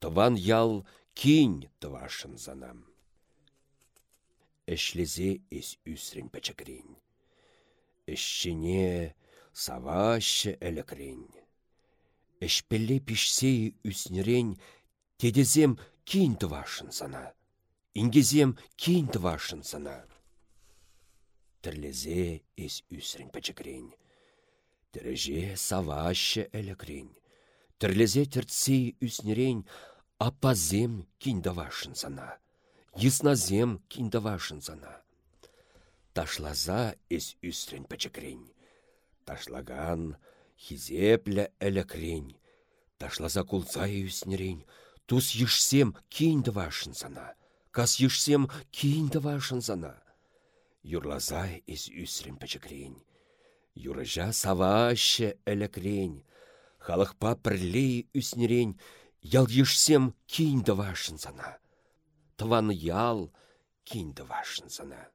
Тыван ял кин тывашын занам. Эшлезе ес үсрен пәчікрен. Эшшіне савашы әлікрен. Эшпелле пішсей үснерен тедезем кин тывашын зана. Ингезем кин тывашын зана. Тірлезе ес үсрен пәчікрен. Тіреже савашы әлікрен. Тірлезе тіртсей үснерен апазем киндавашын сана. Ясназем киндавашын сана. Ташлаза эс үсрен пәчікрен. Ташлаган хизеплі әлікрен. Ташлаза кулза үснерен. Тус ешсем киндавашын сана. Кас ешсем киндавашын сана. Юрлаза эс үсрен пәчікрен. Юрыжа савашы әлікрен. Халықпа пірлей үснерен Ял ешсем кейінді вашын сана. Тываны ял вашын сана.